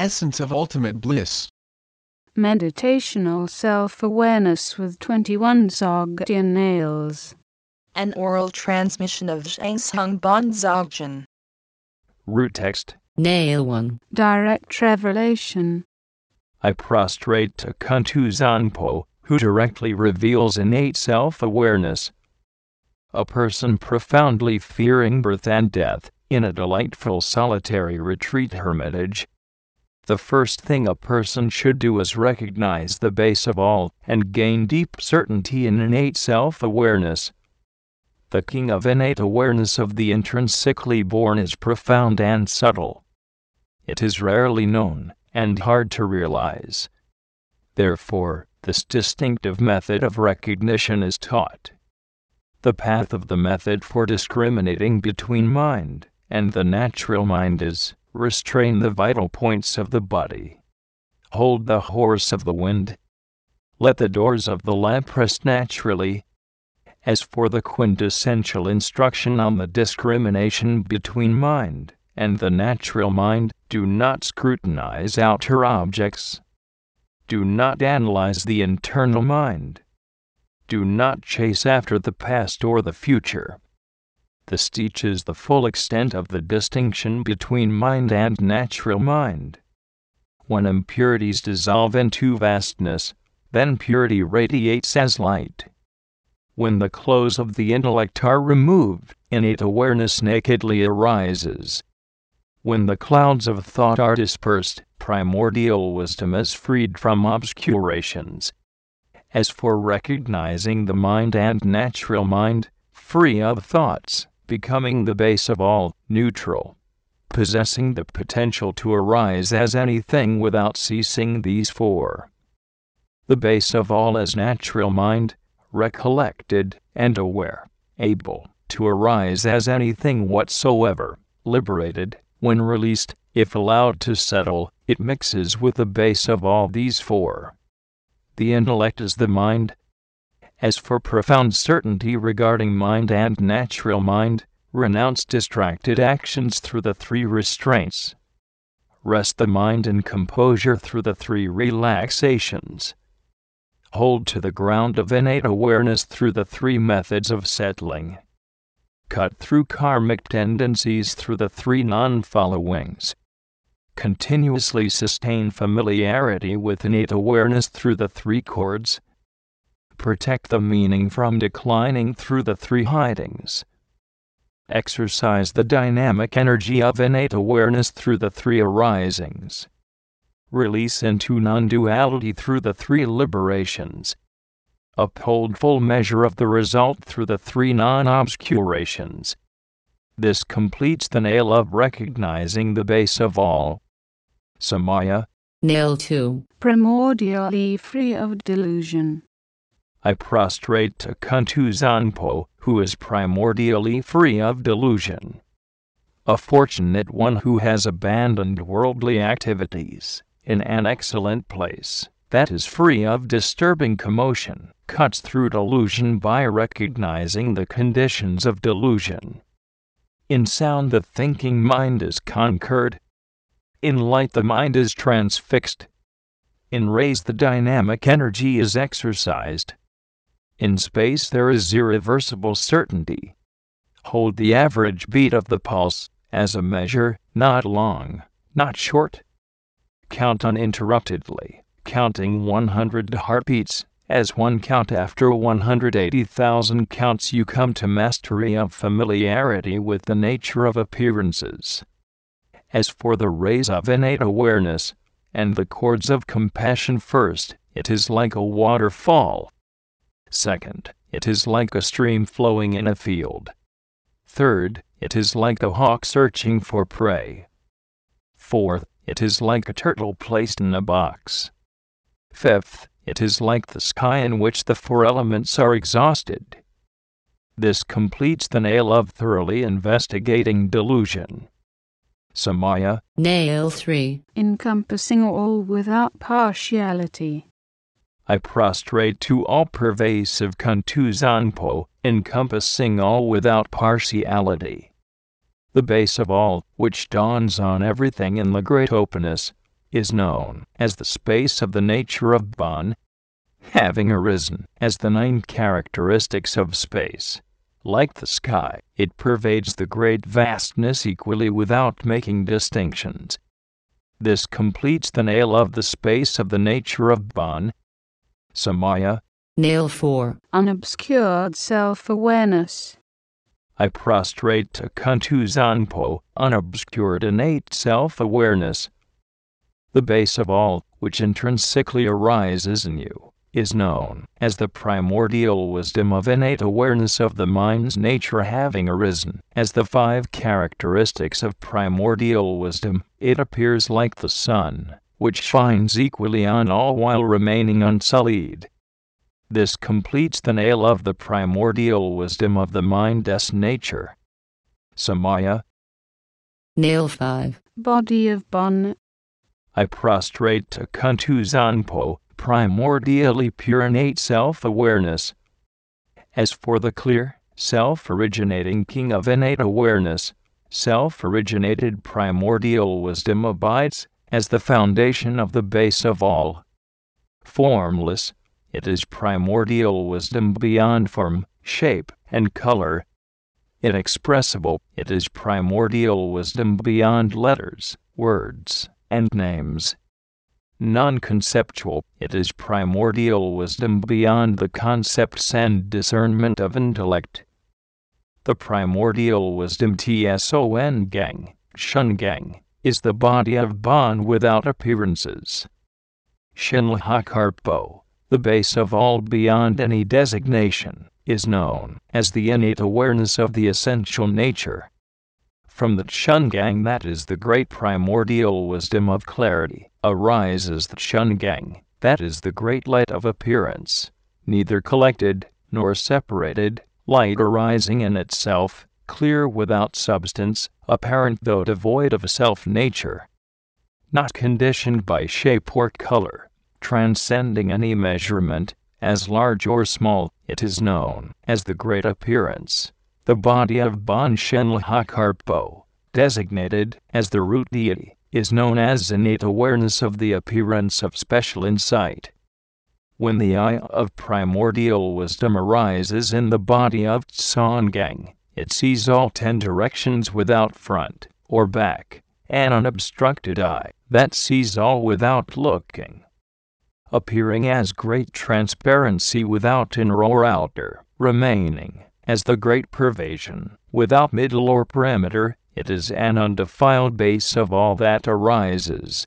essence of ultimate bliss. Meditational self awareness with 21 Dzogchen nails. An oral transmission of Zhang Bon Dzogchen. Root text Nail 1. Direct revelation. I prostrate to Kuntu Zangpo, who directly reveals innate self awareness. A person profoundly fearing birth and death, in a delightful solitary retreat hermitage. The first thing a person should do is recognize the base of all and gain deep certainty in innate self awareness. The king of innate awareness of the intrinsically born is profound and subtle. It is rarely known and hard to realize. Therefore, this distinctive method of recognition is taught. The path of the method for discriminating between mind and the natural mind is restrain the vital points of the body. Hold the horse of the wind. Let the doors of the lamp rest naturally. As for the quintessential instruction on the discrimination between mind and the natural mind, do not scrutinize outer objects. Do not analyze the internal mind. Do not chase after the past or the future. This teaches the full extent of the distinction between mind and natural mind. When impurities dissolve into vastness, then purity radiates as light. When the clothes of the intellect are removed, innate awareness nakedly arises. When the clouds of thought are dispersed, primordial wisdom is freed from obscurations. As for recognizing the mind and natural mind, free of thoughts, becoming the base of all, neutral, possessing the potential to arise as anything without ceasing these four. The base of all is natural mind, recollected and aware, able to arise as anything whatsoever, liberated, when released, if allowed to settle, it mixes with the base of all these four. The intellect is the mind. As for profound certainty regarding mind and natural mind, renounce distracted actions through the three restraints. Rest the mind in composure through the three relaxations. Hold to the ground of innate awareness through the three methods of settling cut through karmic tendencies through the three non followings. Continuously sustain familiarity with innate awareness through the three chords. Protect the meaning from declining through the three hidings. Exercise the dynamic energy of innate awareness through the three arisings. Release into non duality through the three liberations uphold full measure of the result through the three non obscurations. This completes the nail of recognizing the base of all. Samaya. Nail 2. Primordially free of delusion. I prostrate to Kuntu Zangpo, who is primordially free of delusion. A fortunate one who has abandoned worldly activities, in an excellent place that is free of disturbing commotion, cuts through delusion by recognizing the conditions of delusion. In sound, the thinking mind is conquered. In light, the mind is transfixed. In rays, the dynamic energy is exercised. In space, there is irreversible certainty. Hold the average beat of the pulse as a measure, not long, not short. Count uninterruptedly counting 100 heartbeats. As one count after 180,000 counts, you come to mastery of familiarity with the nature of appearances. As for the rays of innate awareness and the chords of compassion, first, it is like a waterfall. Second, it is like a stream flowing in a field. Third, it is like a hawk searching for prey. Fourth, it is like a turtle placed in a box. Fifth, it is like the sky in which the four elements are exhausted. This completes the nail of thoroughly investigating delusion. Samaya. Nail 3. Encompassing all without partiality. I prostrate to all pervasive Kuntu Zangpo, encompassing all without partiality. The base of all, which dawns on everything in the great openness, is known as the space of the nature of Bon, having arisen as the nine characteristics of space. Like the sky, it pervades the great vastness equally without making distinctions. This completes the nail of the space of the nature of Bon. Samaya, Nail 4. Unobscured self-awareness. I prostrate to Kuntu Zangpo, unobscured innate self awareness. The base of all, which intrinsically arises in you, is known as the primordial wisdom of innate awareness of the mind's nature having arisen as the five characteristics of primordial wisdom. It appears like the sun, which shines equally on all while remaining unsullied. This completes the nail of the primordial wisdom of the mind's nature. Samaya, Nail 5. Body of Bon. I prostrate to Kuntu Zangpo, primordially pure innate self awareness. As for the clear, self originating king of innate awareness, self originated primordial wisdom abides as the foundation of the base of all. Formless, it is primordial wisdom beyond form, shape, and color. Inexpressible, it is primordial wisdom beyond letters, words, and names. Non conceptual, it is primordial wisdom beyond the concepts and discernment of intellect. The primordial wisdom Tson Gang, Shun Gang, is the body of Bon without appearances. Shinlahakarpo, the base of all beyond any designation, is known as the innate awareness of the essential nature. From the Shungang, that is the great primordial wisdom of clarity, arises the Shungang, that is the great light of appearance, neither collected nor separated, light arising in itself, clear without substance, apparent though devoid of self nature, not conditioned by shape or color, transcending any measurement, as large or small, it is known as the Great Appearance, the body of Bon Shenlahakarpo, designated as the root deity, is known as innate awareness of the appearance of special insight. When the eye of primordial wisdom arises in the body of Tsongang, it sees all ten directions without front or back, an unobstructed eye that sees all without looking appearing as great transparency without inner or outer, remaining as the great pervasion, without middle or perimeter, it is an undefiled base of all that arises.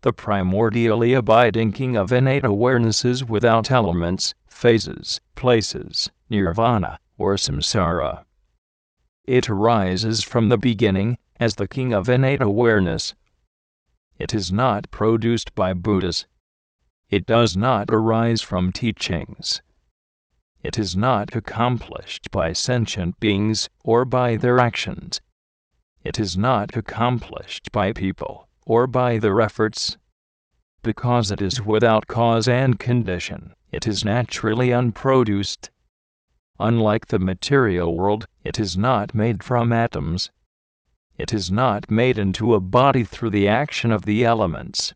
The primordially abiding king of innate awarenesses without elements, phases, places, nirvana, or samsara. It arises from the beginning as the king of innate awareness. It is not produced by Buddhas, it does not arise from teachings. It is not accomplished by sentient beings or by their actions. It is not accomplished by people or by their efforts. Because it is without cause and condition, it is naturally unproduced. Unlike the material world, it is not made from atoms. It is not made into a body through the action of the elements.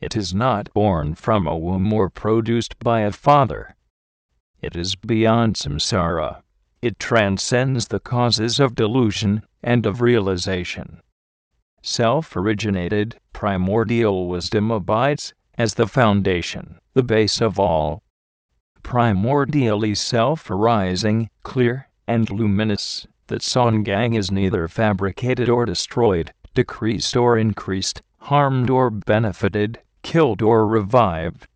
It is not born from a womb or produced by a father. It is beyond samsara. It transcends the causes of delusion and of realization. Self originated, primordial wisdom abides as the foundation, the base of all. Primordially self arising, clear, and luminous, that Songang is neither fabricated or destroyed, decreased or increased, harmed or benefited, killed or revived.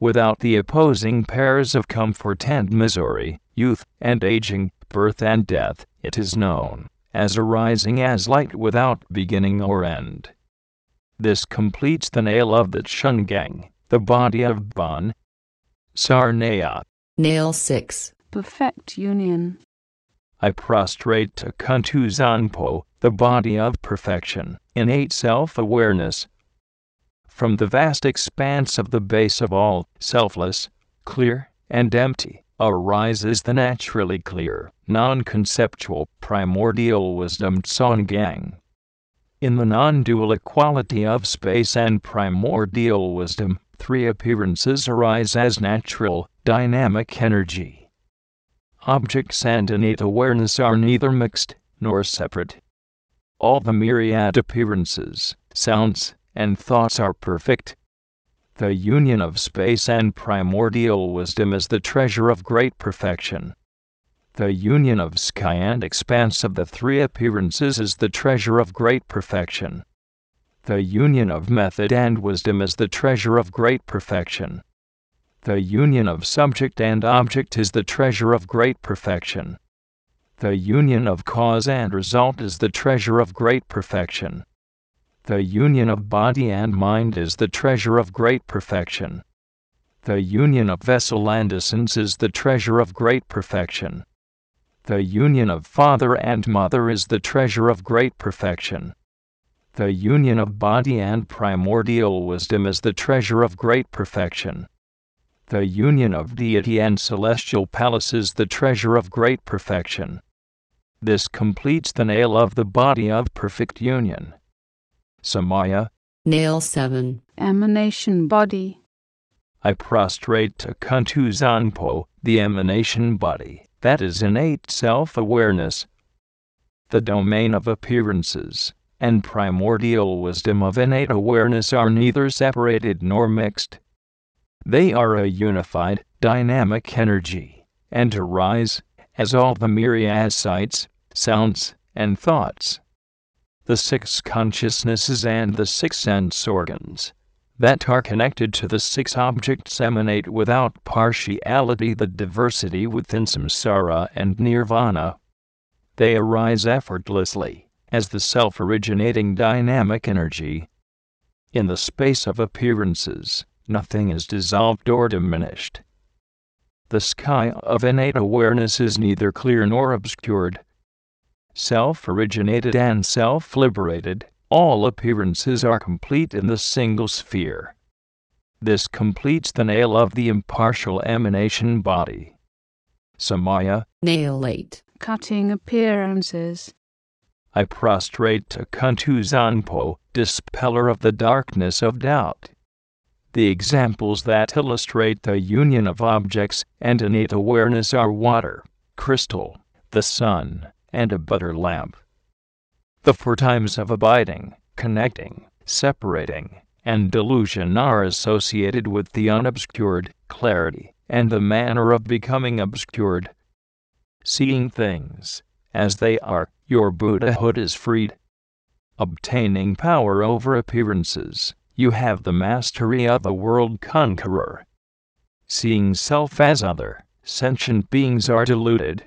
Without the opposing pairs of comfort and misery, youth and aging, birth and death, it is known as arising as light without beginning or end. This completes the nail of the Shungang, the body of Bon. Samaya, Nail 6. Perfect union. I prostrate to Kuntu Zangpo, the body of perfection, innate self awareness. From the vast expanse of the base of all, selfless, clear, and empty, arises the naturally clear, non conceptual, primordial wisdom Tsongang. In the non dual equality of space and primordial wisdom, three appearances arise as natural, dynamic energy. Objects and innate awareness are neither mixed nor separate. All the myriad appearances, sounds, and thoughts are perfect. The union of space and primordial wisdom is the treasure of great perfection. The union of sky and expanse of the three appearances is the treasure of great perfection. The union of method and wisdom is the treasure of great perfection. The union of subject and object is the treasure of great perfection. The union of cause and result is the treasure of great perfection. The union of body and mind is the treasure of great perfection. The union of vessel and essence is the treasure of great perfection. The union of father and mother is the treasure of great perfection. The union of body and primordial wisdom is the treasure of great perfection. The union of deity and celestial palace is the treasure of great perfection. This completes the nail of the body of perfect union. Samaya, Nail 7. Emanation body. I prostrate to Kuntu Zangpo, the emanation body that is innate self awareness. The domain of appearances and primordial wisdom of innate awareness are neither separated nor mixed. They are a unified, dynamic energy, and arise as all the myriad sights, sounds, and thoughts. The six consciousnesses and the six sense organs that are connected to the six objects emanate without partiality the diversity within samsara and nirvana. They arise effortlessly as the self originating dynamic energy. In the space of appearances, nothing is dissolved or diminished. The sky of innate awareness is neither clear nor obscured. Self originated and self liberated, all appearances are complete in the single sphere. This completes the nail of the impartial emanation body. Samaya, Nail 8. Cutting appearances. I prostrate to Kuntu Zangpo, dispeller of the darkness of doubt. The examples that illustrate the union of objects and innate awareness are water, crystal, the sun, and a butter lamp. The four times of abiding, connecting, separating, and delusion are associated with the unobscured clarity and the manner of becoming obscured. Seeing things as they are, your Buddhahood is freed. Obtaining power over appearances, you have the mastery of a world conqueror. Seeing self as other, sentient beings are deluded.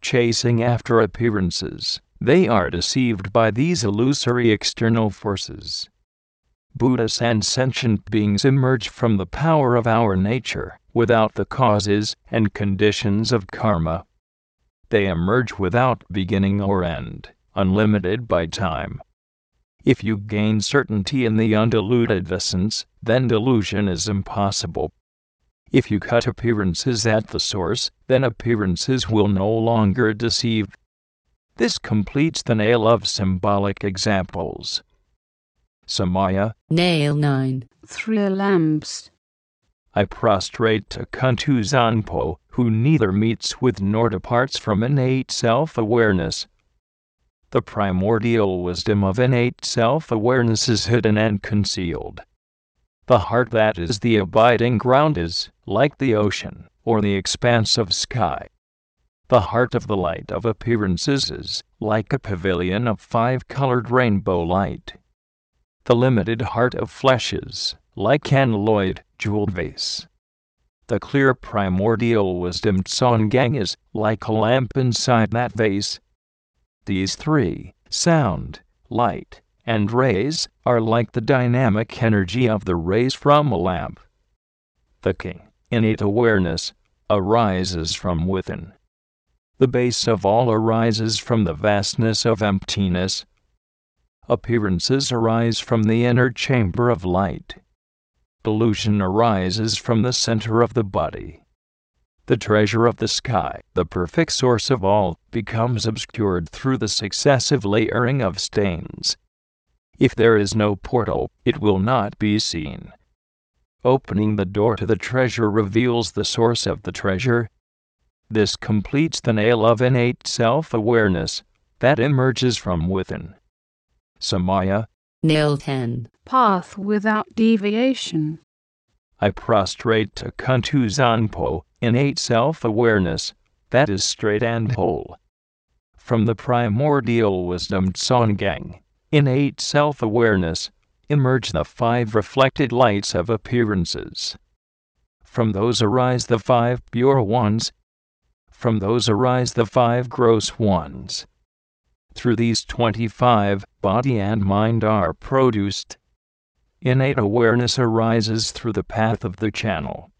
Chasing after appearances, they are deceived by these illusory external forces. Buddhas and sentient beings emerge from the power of our nature, without the causes and conditions of karma. They emerge without beginning or end, unlimited by time. If you gain certainty in the undiluted essence, then delusion is impossible. If you cut appearances at the source, then appearances will no longer deceive. This completes the nail of symbolic examples. Samaya, Nail 9. Three lamps. I prostrate to Kuntu Zangpo, who neither meets with nor departs from innate self awareness. The primordial wisdom of innate self awareness is hidden and concealed. The heart that is the abiding ground is, like the ocean, or the expanse of sky. The heart of the light of appearances is like a pavilion of five colored rainbow light. The limited heart of flesh is like an alloyed jeweled vase. The clear primordial wisdom Tsongang is like a lamp inside that vase. These three sound, light, and rays are like the dynamic energy of the rays from a lamp. The king, innate awareness, arises from within. The base of all arises from the vastness of emptiness. Appearances arise from the inner chamber of light. Delusion arises from the center of the body. The treasure of the sky, the perfect source of all, becomes obscured through the successive layering of stains. If there is no portal, it will not be seen. Opening the door to the treasure reveals the source of the treasure. This completes the nail of innate self awareness that emerges from within. Samaya, Nail 10. Path without deviation. I prostrate to Kuntu Zangpo, innate self awareness that is straight and whole. From the primordial wisdom Tsongang, innate self awareness, emerge the five reflected lights of appearances. From those arise the five pure ones. From those arise the five gross ones. Through these 25, body and mind are produced. Innate awareness arises through the path of the channel.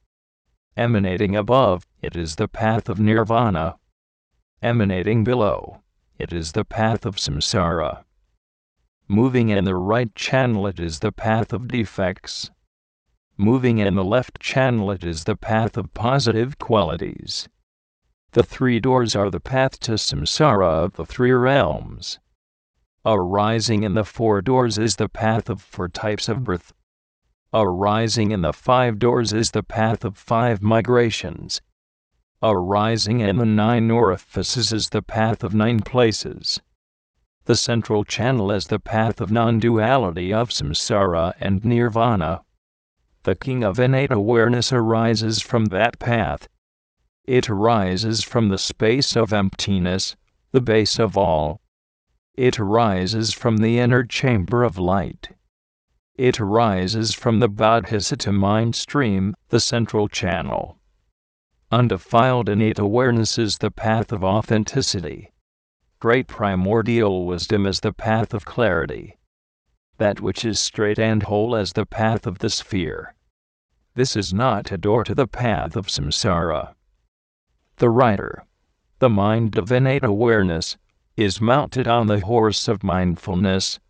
Emanating above, it is the path of nirvana. Emanating below, it is the path of samsara. Moving in the right channel, it is the path of defects. Moving in the left channel, it is the path of positive qualities. The three doors are the path to samsara of the three realms. Arising in the four doors is the path of four types of birth. Arising in the five doors is the path of five migrations. Arising in the nine orifices is the path of nine places. The central channel is the path of non duality of samsara and nirvana. The king of innate awareness arises from that path. It arises from the space of emptiness, the base of all. It arises from the inner chamber of light. It arises from the Bodhisattva mind stream, the central channel. Undefiled innate awareness is the path of authenticity. Great primordial wisdom is the path of clarity. That which is straight and whole is the path of the sphere. This is not a door to the path of samsara. The rider, the mind of innate awareness, is mounted on the horse of mindfulness.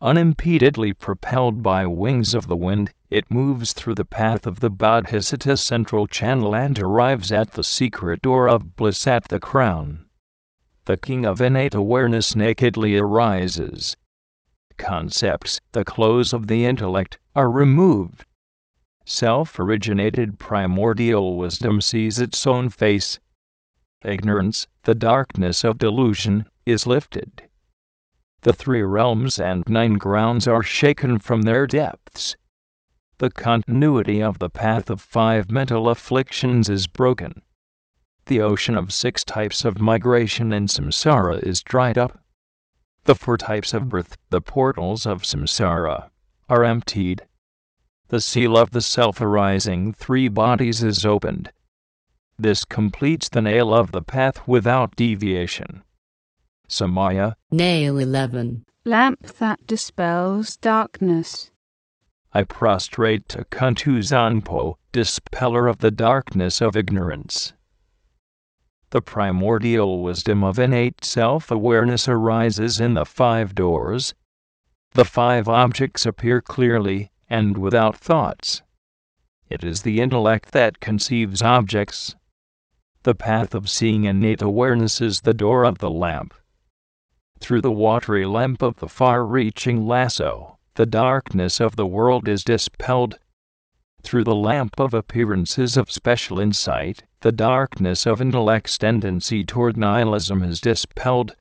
Unimpededly propelled by wings of the wind, it moves through the path of the Bodhisattva central channel and arrives at the secret door of bliss at the crown. The king of innate awareness nakedly arises. Concepts, the clothes of the intellect, are removed. Self originated primordial wisdom sees its own face. Ignorance, the darkness of delusion, is lifted. The three realms and nine grounds are shaken from their depths. The continuity of the path of five mental afflictions is broken. The ocean of six types of migration in samsara is dried up. The four types of birth, the portals of samsara, are emptied the seal of the self arising three bodies is opened. This completes the nail of the path without deviation. Samaya, Nail 11. Lamp that dispels darkness. I prostrate to Kuntu Zangpo, dispeller of the darkness of ignorance. The primordial wisdom of innate self awareness arises in the five doors. The five objects appear clearly, and without thoughts. It is the intellect that conceives objects. The path of seeing innate awareness is the door of the lamp. Through the watery lamp of the far reaching lasso, the darkness of the world is dispelled. Through the lamp of appearances of special insight, the darkness of intellect's tendency toward nihilism is dispelled.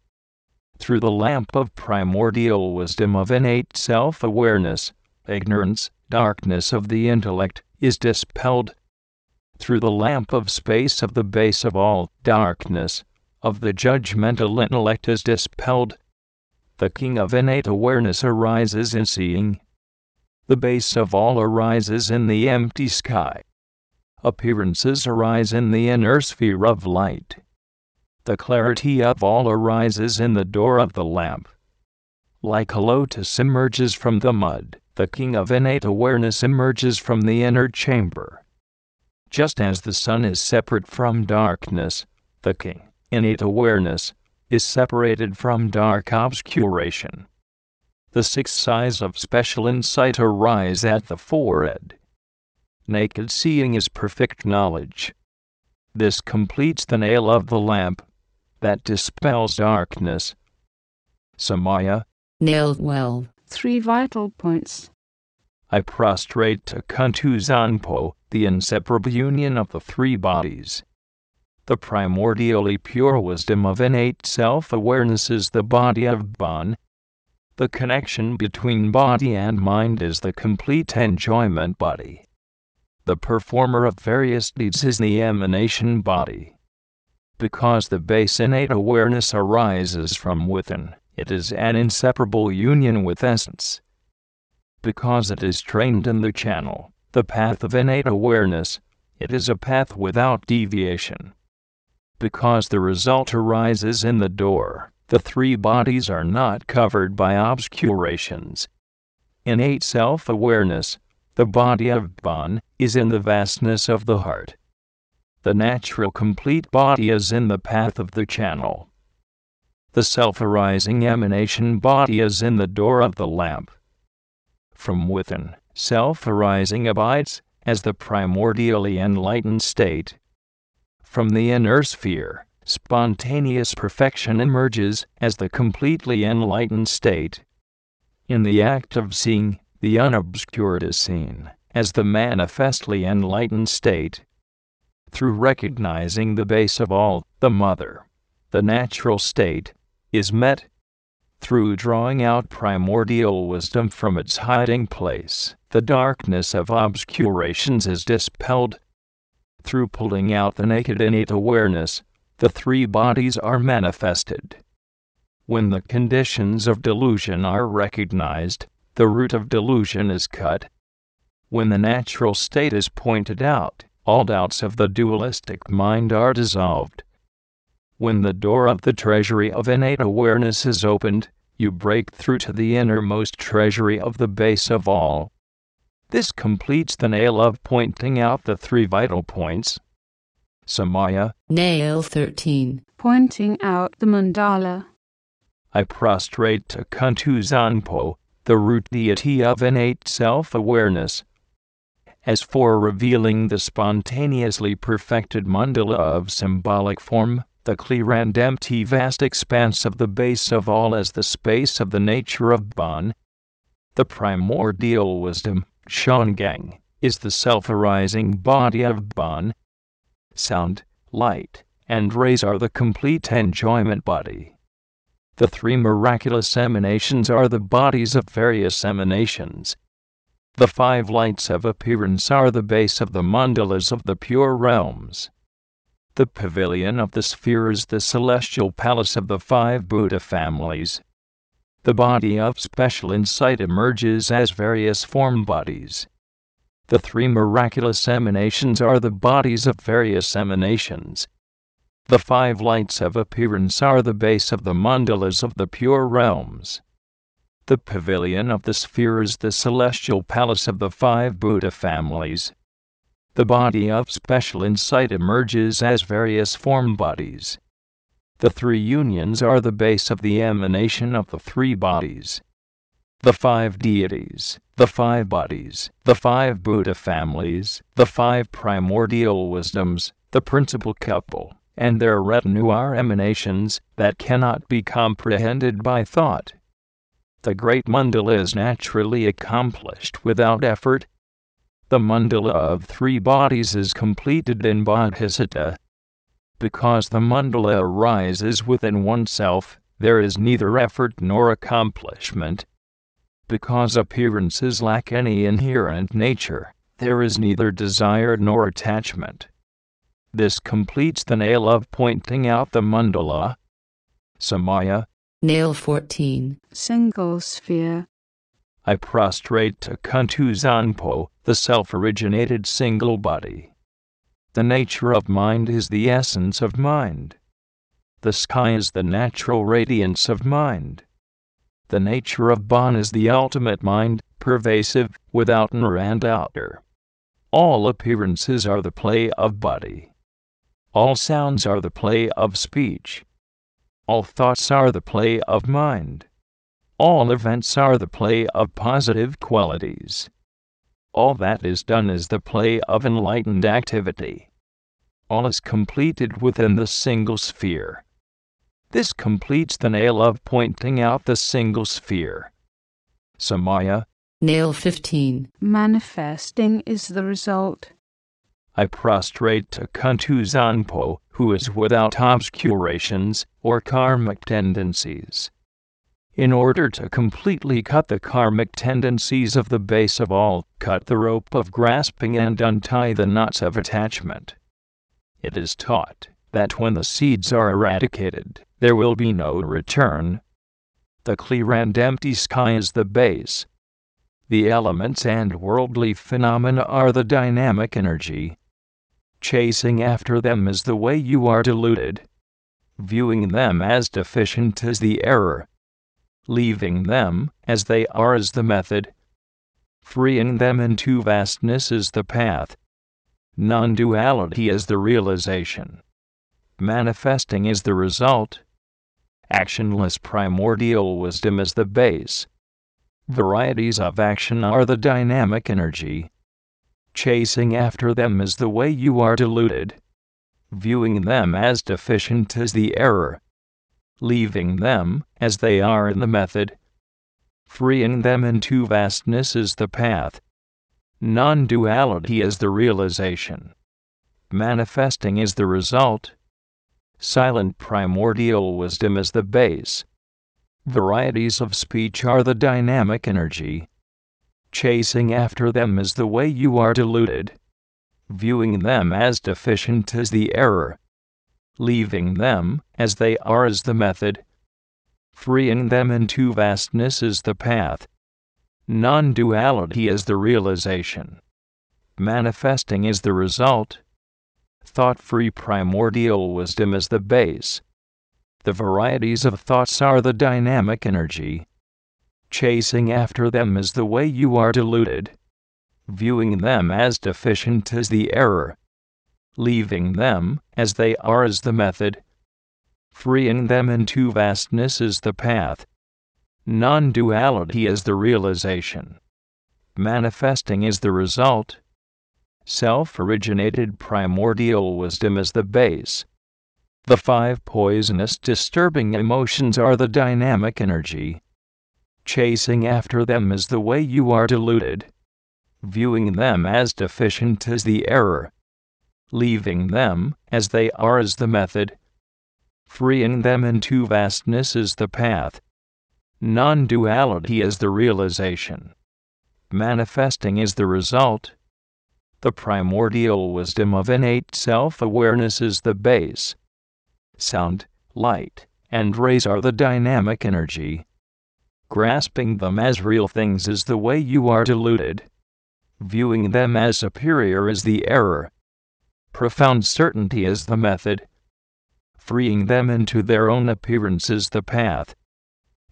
Through the lamp of primordial wisdom of innate self awareness, ignorance, darkness of the intellect, is dispelled. Through the lamp of space of the base of all darkness, of the judgmental intellect is dispelled. The king of innate awareness arises in seeing. The base of all arises in the empty sky. Appearances arise in the inner sphere of light. The clarity of all arises in the door of the lamp. Like a lotus emerges from the mud, the king of innate awareness emerges from the inner chamber. Just as the sun is separate from darkness, the king, innate awareness, is separated from dark obscuration. The six eyes of special insight arise at the forehead. Naked seeing is perfect knowledge. This completes the nail of the lamp that dispels darkness. Samaya, Nail 12. Three vital points. I prostrate to Kuntu Zangpo, the inseparable union of the three bodies. The primordially pure wisdom of innate self awareness is the body of Bon. The connection between body and mind is the complete enjoyment body. The performer of various deeds is the emanation body. Because the base innate awareness arises from within, it is an inseparable union with essence. Because it is trained in the channel, the path of innate awareness, it is a path without deviation. Because the result arises in the door, the three bodies are not covered by obscurations. Innate self awareness, the body of Bon, is in the vastness of the heart. The natural complete body is in the path of the channel. The self arising emanation body is in the door of the lamp. From within, self arising abides as the primordially enlightened state. From the inner sphere, spontaneous perfection emerges as the completely enlightened state. In the act of seeing, the unobscured is seen as the manifestly enlightened state. Through recognizing the base of all, the mother, the natural state, is met. Through drawing out primordial wisdom from its hiding place, the darkness of obscurations is dispelled. Through pulling out the naked innate awareness, the three bodies are manifested. When the conditions of delusion are recognized, the root of delusion is cut. When the natural state is pointed out, all doubts of the dualistic mind are dissolved. When the door of the treasury of innate awareness is opened, you break through to the innermost treasury of the base of all. This completes the nail of pointing out the three vital points. Samaya, Nail 13. Pointing out the mandala. I prostrate to Kuntu Zangpo, the root deity of innate self awareness. As for revealing the spontaneously perfected mandala of symbolic form, the clear and empty vast expanse of the base of all as the space of the nature of Bon, the primordial wisdom, Shangang, is the self arising body of Bon. Sound, light, and rays are the complete enjoyment body. The three miraculous emanations are the bodies of various emanations. The five lights of appearance are the base of the mandalas of the pure realms. The pavilion of the sphere is the celestial palace of the five Buddha families. The body of special insight emerges as various form bodies. The three miraculous emanations are the bodies of various emanations. The five lights of appearance are the base of the mandalas of the pure realms. The pavilion of the sphere is the celestial palace of the five Buddha families. The body of special insight emerges as various form bodies. The three unions are the base of the emanation of the three bodies. The five deities, the five bodies, the five Buddha families, the five primordial wisdoms, the principal couple, and their retinue are emanations that cannot be comprehended by thought. The great mandala is naturally accomplished without effort. The mandala of three bodies is completed in bodhisattva. Because the mandala arises within oneself, there is neither effort nor accomplishment. Because appearances lack any inherent nature, there is neither desire nor attachment. This completes the nail of pointing out the mandala. Samaya, Nail 14. Single sphere. I prostrate to Kuntu Zangpo, the self originated single body. The nature of mind is the essence of mind. The sky is the natural radiance of mind. The nature of Bon is the ultimate mind, pervasive, without inner and outer. All appearances are the play of body. All sounds are the play of speech. All thoughts are the play of mind. All events are the play of positive qualities. All that is done is the play of enlightened activity. All is completed within the single sphere. This completes the nail of pointing out the single sphere. Samaya, Nail 15. Manifesting is the result. I prostrate to Kuntu Zangpo, who is without obscurations or karmic tendencies. In order to completely cut the karmic tendencies of the base of all, cut the rope of grasping and untie the knots of attachment. It is taught that when the seeds are eradicated, there will be no return. The clear and empty sky is the base. The elements and worldly phenomena are the dynamic energy. Chasing after them is the way you are deluded. Viewing them as deficient is the error. Leaving them as they are is the method. Freeing them into vastness is the path. Non duality is the realization. Manifesting is the result. Actionless primordial wisdom is the base. Varieties of action are the dynamic energy. Chasing after them is the way you are deluded. Viewing them as deficient is the error. Leaving them as they are in the method. Freeing them into vastness is the path. Non duality is the realization. Manifesting is the result. Silent primordial wisdom is the base. Varieties of speech are the dynamic energy. Chasing after them is the way you are deluded. Viewing them as deficient is the error. Leaving them as they are is the method. Freeing them into vastness is the path. Non duality is the realization. Manifesting is the result. Thought free primordial wisdom is the base. The varieties of thoughts are the dynamic energy. Chasing after them is the way you are deluded. Viewing them as deficient is the error. Leaving them as they are is the method. Freeing them into vastness is the path. Non duality is the realization. Manifesting is the result. Self originated primordial wisdom is the base. The five poisonous disturbing emotions are the dynamic energy. Chasing after them is the way you are deluded. Viewing them as deficient is the error. Leaving them as they are is the method. Freeing them into vastness is the path. Non duality is the realization. Manifesting is the result. The primordial wisdom of innate self awareness is the base. Sound, light, and rays are the dynamic energy. Grasping them as real things is the way you are deluded. Viewing them as superior is the error. Profound certainty is the method. Freeing them into their own appearance is the path.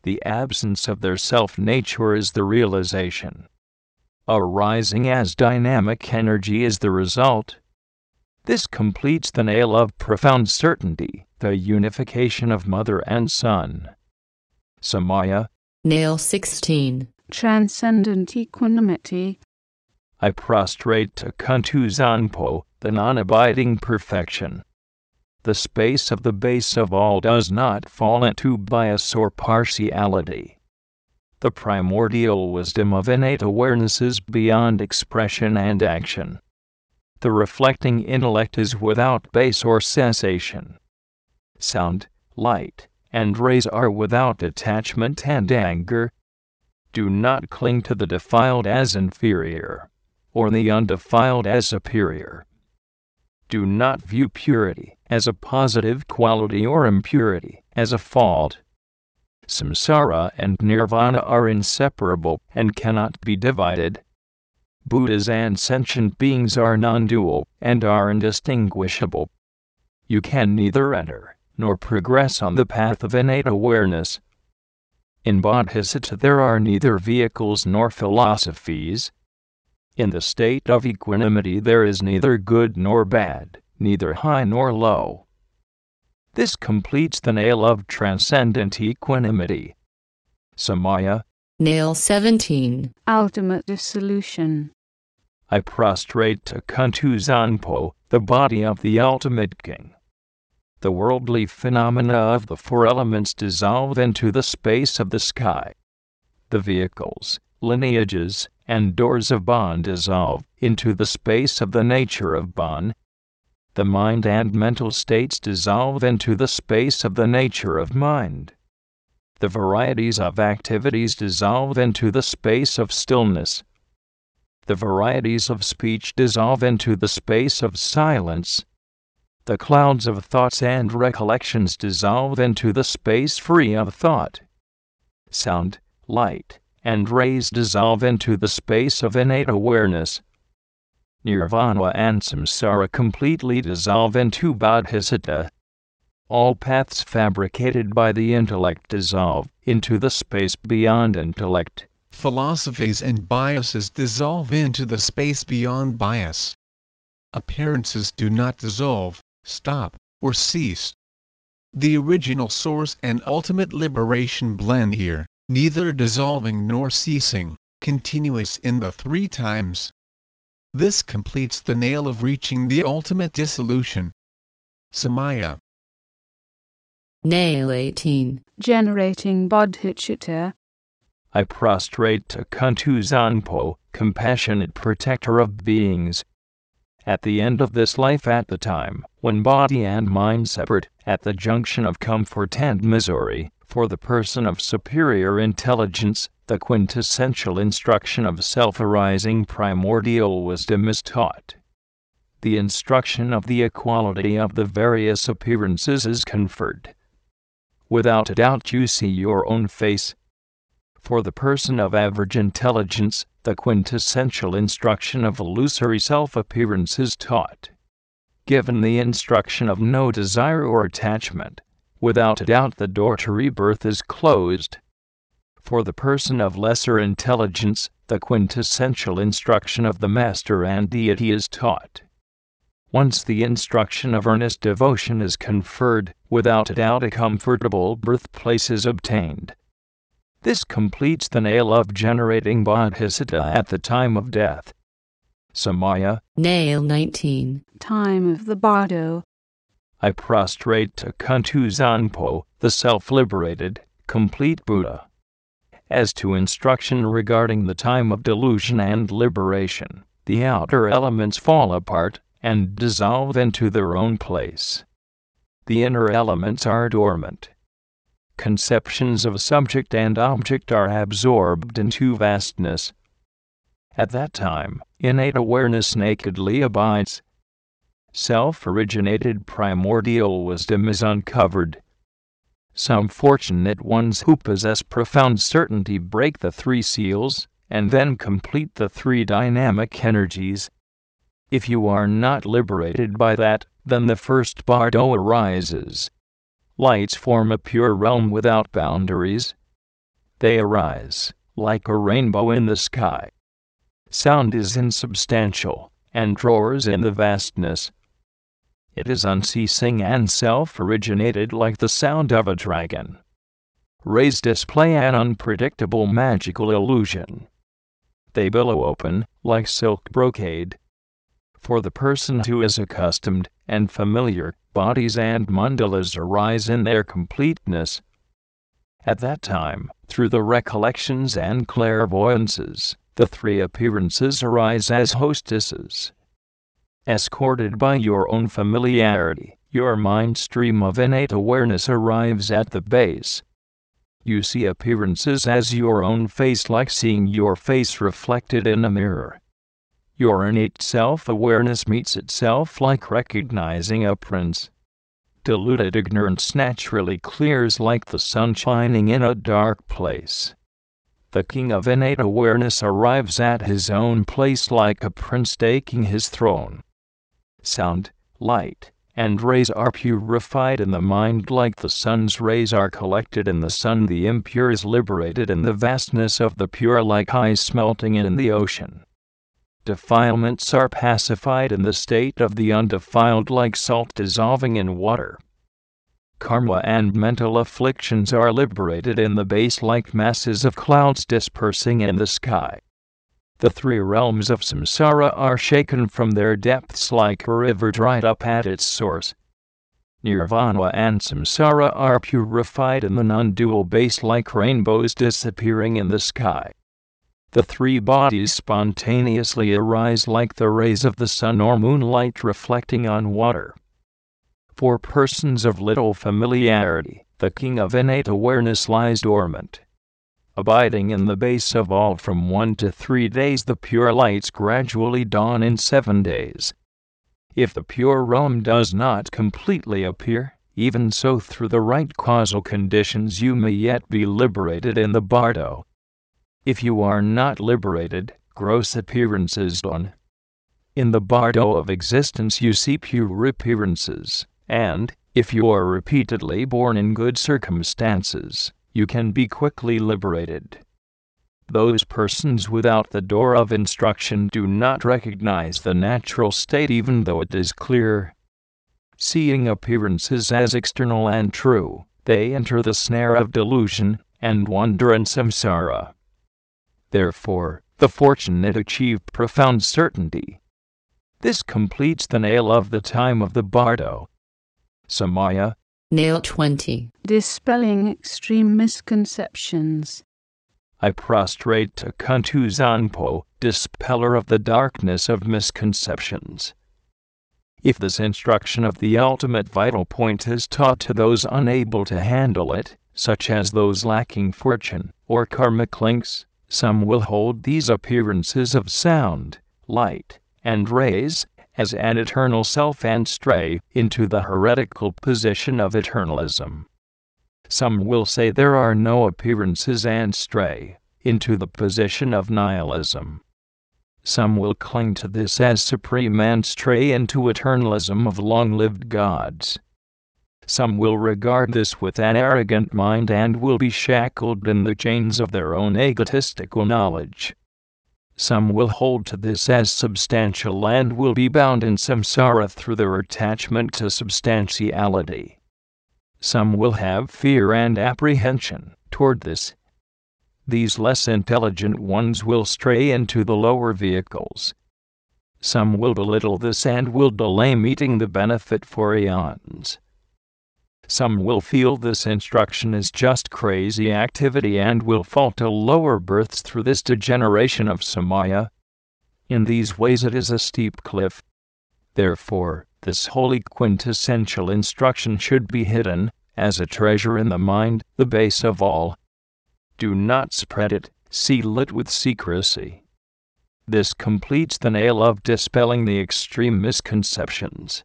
The absence of their self nature is the realization. Arising as dynamic energy is the result. This completes the nail of profound certainty, the unification of mother and son. Samaya, Nail 16. Transcendent equanimity. I prostrate to Kuntu Zangpo, the non abiding perfection. The space of the base of all does not fall into bias or partiality. The primordial wisdom of innate awareness is beyond expression and action. The reflecting intellect is without base or cessation. Sound, light, and rays are without attachment and anger. Do not cling to the defiled as inferior, or the undefiled as superior. Do not view purity as a positive quality or impurity as a fault. Samsara and nirvana are inseparable and cannot be divided. Buddhas and sentient beings are non dual and are indistinguishable. You can neither enter nor progress on the path of innate awareness. In Bodhisattva, there are neither vehicles nor philosophies. In the state of equanimity, there is neither good nor bad, neither high nor low. This completes the nail of transcendent equanimity. Samaya, Nail 17. Ultimate dissolution. I prostrate to Kuntu Zangpo, the body of the ultimate king. The worldly phenomena of the four elements dissolve into the space of the sky. the vehicles, lineages, and doors of Bon dissolve into the space of the nature of Bon. The mind and mental states dissolve into the space of the nature of mind. The varieties of activities dissolve into the space of stillness. The varieties of speech dissolve into the space of silence. The clouds of thoughts and recollections dissolve into the space free of thought. Sound, light, and rays dissolve into the space of innate awareness. Nirvana and samsara completely dissolve into bodhicitta. All paths fabricated by the intellect dissolve into the space beyond intellect. Philosophies and biases dissolve into the space beyond bias. Appearances do not dissolve, stop, or cease. The original source and ultimate liberation blend here, neither dissolving nor ceasing, continuous in the three times. This completes the nail of reaching the ultimate dissolution. Samaya. Nail 18. Generating bodhicitta. I prostrate to Kuntu Zangpo, compassionate protector of beings. At the end of this life, at the time when body and mind separate, at the junction of comfort and misery, for the person of superior intelligence, the quintessential instruction of self arising primordial wisdom is taught. The instruction of the equality of the various appearances is conferred. Without a doubt, you see your own face. For the person of average intelligence, the quintessential instruction of illusory self appearance is taught. Given the instruction of no desire or attachment, without a doubt the door to rebirth is closed. For the person of lesser intelligence, the quintessential instruction of the Master and Deity is taught. Once the instruction of earnest devotion is conferred, without a doubt a comfortable birthplace is obtained. This completes the nail of generating bodhicitta at the time of death. Samaya, Nail 19. Time of the bardo. I prostrate to Kuntu Zangpo, the self liberated, complete Buddha. As to instruction regarding the time of delusion and liberation, the outer elements fall apart and dissolve into their own place. The inner elements are dormant. Conceptions of subject and object are absorbed into vastness. At that time, innate awareness nakedly abides. Self originated primordial wisdom is uncovered. Some fortunate ones who possess profound certainty break the three seals, and then complete the three dynamic energies. If you are not liberated by that, then the first bardo arises. Lights form a pure realm without boundaries. They arise, like a rainbow in the sky. Sound is insubstantial, and roars in the vastness. It is unceasing and self originated like the sound of a dragon. Rays display an unpredictable magical illusion. They billow open, like silk brocade. For the person who is accustomed and familiar, bodies and mandalas arise in their completeness. At that time, through the recollections and clairvoyances, the three appearances arise as hostesses. Escorted by your own familiarity, your mind stream of innate awareness arrives at the base. You see appearances as your own face, like seeing your face reflected in a mirror. Your innate self awareness meets itself like recognizing a prince. Diluted ignorance naturally clears like the sun shining in a dark place. The king of innate awareness arrives at his own place like a prince taking his throne. Sound, light, and rays are purified in the mind like the sun's rays are collected in the sun. The impure is liberated in the vastness of the pure, like ice melting in the ocean. Defilements are pacified in the state of the undefiled, like salt dissolving in water. Karma and mental afflictions are liberated in the base like masses of clouds dispersing in the sky. The three realms of samsara are shaken from their depths like a river dried up at its source. nirvana and samsara are purified in the non dual base like rainbows disappearing in the sky. The three bodies spontaneously arise like the rays of the sun or moonlight reflecting on water. For persons of little familiarity, the king of innate awareness lies dormant. Abiding in the base of all from one to three days, the pure lights gradually dawn in seven days. If the pure realm does not completely appear, even so through the right causal conditions you may yet be liberated in the bardo. If you are not liberated, gross appearances dawn. In the bardo of existence you see pure appearances, and, if you are repeatedly born in good circumstances, you can be quickly liberated. Those persons without the door of instruction do not recognize the natural state even though it is clear. Seeing appearances as external and true, they enter the snare of delusion and wander in samsara. Therefore, the fortunate achieve profound certainty. This completes the nail of the time of the bardo. Samaya, Nail 20. Dispelling extreme misconceptions. I prostrate to Kuntu Zangpo, dispeller of the darkness of misconceptions. If this instruction of the ultimate vital point is taught to those unable to handle it, such as those lacking fortune or karmic links, some will hold these appearances of sound, light, and rays as an eternal self and stray into the heretical position of eternalism. Some will say there are no appearances and stray into the position of nihilism. Some will cling to this as supreme and stray into eternalism of long lived gods. Some will regard this with an arrogant mind and will be shackled in the chains of their own egotistical knowledge. Some will hold to this as substantial and will be bound in samsara through their attachment to substantiality. Some will have fear and apprehension toward this. These less intelligent ones will stray into the lower vehicles. Some will belittle this and will delay meeting the benefit for eons. Some will feel this instruction is just crazy activity and will fall to lower births through this degeneration of samaya. In these ways, it is a steep cliff. Therefore, this holy quintessential instruction should be hidden, as a treasure in the mind, the base of all. Do not spread it, seal it with secrecy. This completes the nail of dispelling the extreme misconceptions.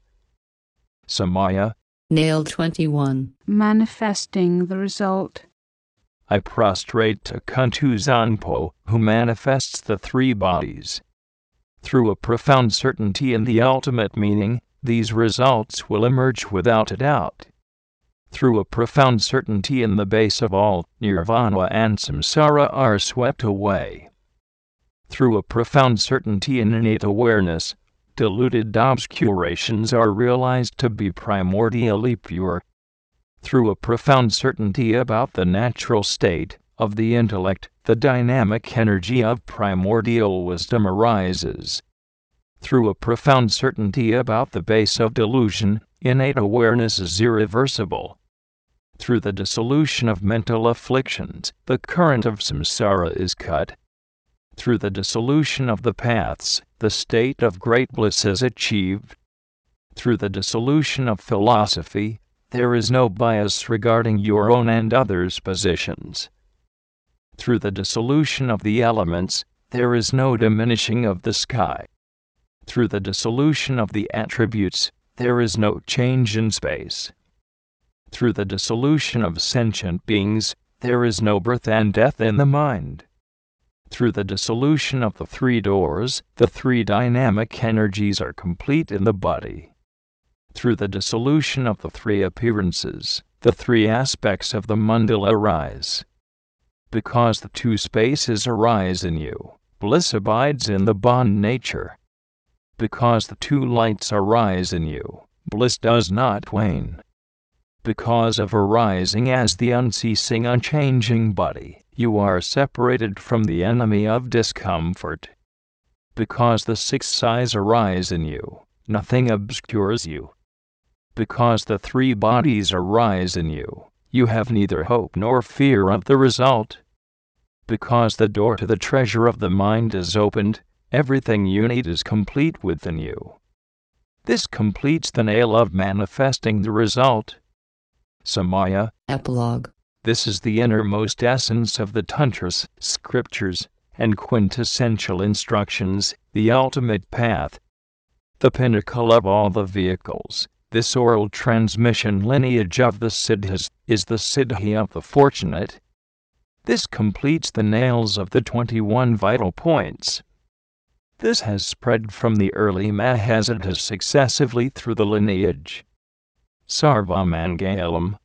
Samaya, Nail 21. Manifesting the result. I prostrate to Kuntu Zangpo, who manifests the three bodies. Through a profound certainty in the ultimate meaning, these results will emerge without a doubt. Through a profound certainty in the base of all, nirvana and samsara are swept away. Through a profound certainty in innate awareness, diluted obscurations are realized to be primordially pure. Through a profound certainty about the natural state of the intellect, the dynamic energy of primordial wisdom arises. Through a profound certainty about the base of delusion, innate awareness is irreversible. Through the dissolution of mental afflictions, the current of samsara is cut. Through the dissolution of the paths, the state of great bliss is achieved. Through the dissolution of philosophy, there is no bias regarding your own and others' positions. Through the dissolution of the elements, there is no diminishing of the sky. Through the dissolution of the attributes, there is no change in space. Through the dissolution of sentient beings, there is no birth and death in the mind. Through the dissolution of the three doors, the three dynamic energies are complete in the body. Through the dissolution of the three appearances, the three aspects of the mandala arise. Because the two spaces arise in you, bliss abides in the bond nature. Because the two lights arise in you, bliss does not wane. Because of arising as the unceasing, unchanging body, you are separated from the enemy of discomfort. Because the six sighs arise in you, nothing obscures you. Because the three bodies arise in you, you have neither hope nor fear of the result. Because the door to the treasure of the mind is opened, everything you need is complete within you. This completes the nail of manifesting the result. Samaya, Epilogue this is the innermost essence of the Tantras, scriptures, and quintessential instructions, the ultimate path. The pinnacle of all the vehicles, this oral transmission lineage of the Siddhas, is the Siddhi of the fortunate. This completes the nails of the 21 vital points. This has spread from the early Mahasiddhas successively through the lineage. Sarvamangalam